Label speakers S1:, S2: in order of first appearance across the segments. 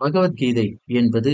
S1: பகவத்கீதை என்பது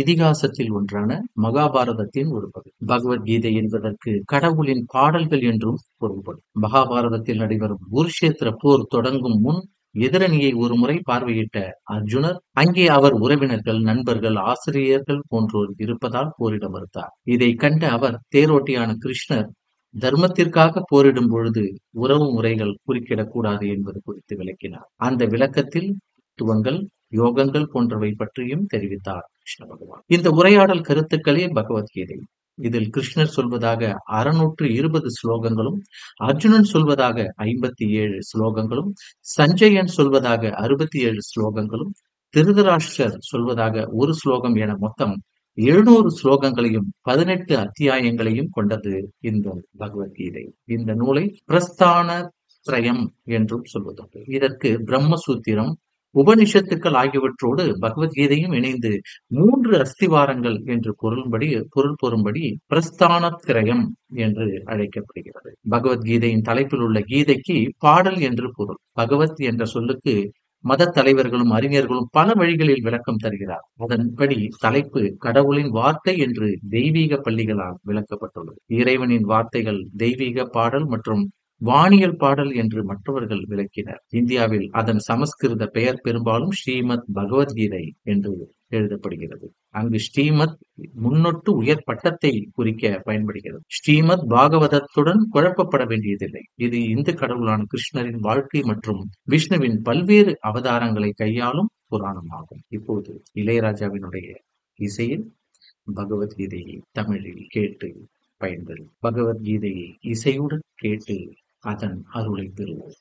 S1: இதிகாசத்தில் ஒன்றான மகாபாரதத்தின் ஒரு பகுதி. பகவத்கீதை என்பதற்கு கடவுளின் பாடல்கள் என்றும் பொருள்படும். மகாபாரதத்தில் நடைபெறும் குருஷேத்திர போர் தொடங்கும் முன் எதிரணியை ஒருமுறை பார்வையிட்ட அர்ஜுனர் அங்கே அவர் உறவினர்கள் நண்பர்கள் ஆசிரியர்கள் போன்றோர் இருப்பதால் போரிட மறுத்தார். இதை கண்ட அவர் தேரோட்டியான கிருஷ்ணர் தர்மத்திற்காக போரிடும் பொழுது உறவு முறைகள் குறுக்கிடக்கூடாது என்பது குறித்து விளக்கினார். அந்த விளக்கத்தில் துவங்கள் யோகங்கள் போன்றவை பற்றியும் தெரிவித்தார் கிருஷ்ண பகவான். இந்த உரையாடல் கருத்துக்களே பகவத்கீதை. இதில் கிருஷ்ணர் சொல்வதாக அறுநூற்று இருபது ஸ்லோகங்களும் அர்ஜுனன் சொல்வதாக ஐம்பத்தி ஏழு ஸ்லோகங்களும் சஞ்சயன் சொல்வதாக அறுபத்தி ஏழு ஸ்லோகங்களும் திருதராஷ்டர் சொல்வதாக ஒரு ஸ்லோகம் என மொத்தம் எழுநூறு ஸ்லோகங்களையும் பதினெட்டு அத்தியாயங்களையும் கொண்டது இந்த பகவத்கீதை. இந்த நூலை பிரஸ்தான திரயம் என்றும் சொல்வதுண்டு. இதற்கு பிரம்மசூத்திரம் உபனிஷத்துக்கள் ஆகியவற்றோடு பகவத்கீதையும் இணைந்து மூன்று அஸ்திவாரங்கள் என்று பொருள்படி பொருள் பொரும்படி பிரஸ்தான திரயம் என்று அழைக்கப்படுகிறது. பகவத்கீதையின் தலைப்பில் உள்ள கீதைக்கு பாடல் என்று பொருள். பகவத் என்ற சொல்லுக்கு மத தலைவர்களும் அறிஞர்களும் பல வழிகளில் விளக்கம் தருகிறார். அதன்படி தலைப்பு கடவுளின் வார்த்தை என்று தெய்வீக பள்ளிகளால் விளக்கப்பட்டுள்ளது. இறைவனின் வார்த்தைகள் தெய்வீக பாடல் மற்றும் வானியல் பாடல் என்று மற்றவர்கள் விளக்கினர். இந்தியாவில் அதன் சமஸ்கிருத பெயர் பெரும்பாலும் ஸ்ரீமத் பகவத்கீதை என்று எழுதப்படுகிறது. அங்கு ஸ்ரீமத் முன்னொட்டு உயர் பட்டத்தை குறிக்க பயன்படுகிறது. ஸ்ரீமத் பாகவதத்துடன் குழப்பப்பட வேண்டியதில்லை. இது இந்து கடவுளான கிருஷ்ணரின் வாழ்க்கை மற்றும் விஷ்ணுவின் பல்வேறு அவதாரங்களை கையாளும் புராணமாகும். இப்போது இளையராஜாவினுடைய இசையில் பகவத்கீதையை தமிழில் கேட்டு பயன்பெறும். பகவத்கீதையை இசையுடன் கேட்டு அதன் அருளை பெறுவோம்